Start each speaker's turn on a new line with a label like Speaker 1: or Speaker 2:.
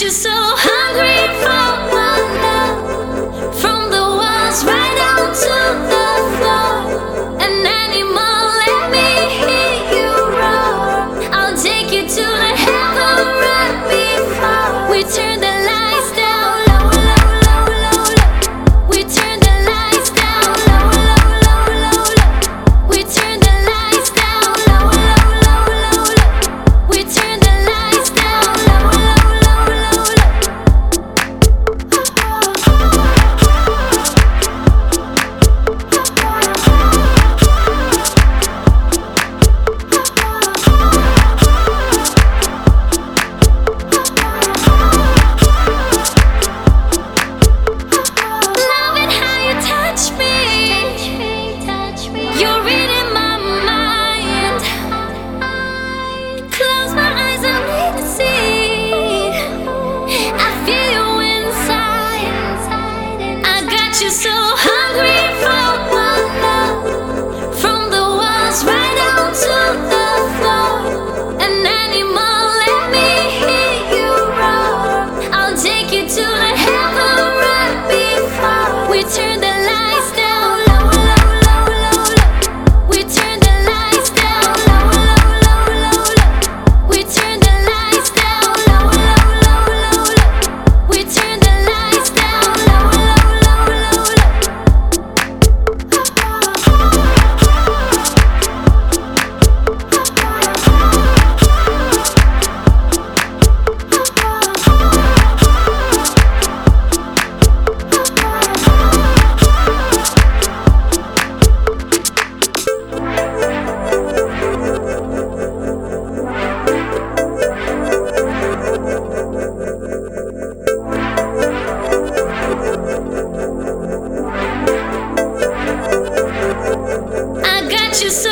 Speaker 1: you so I got you so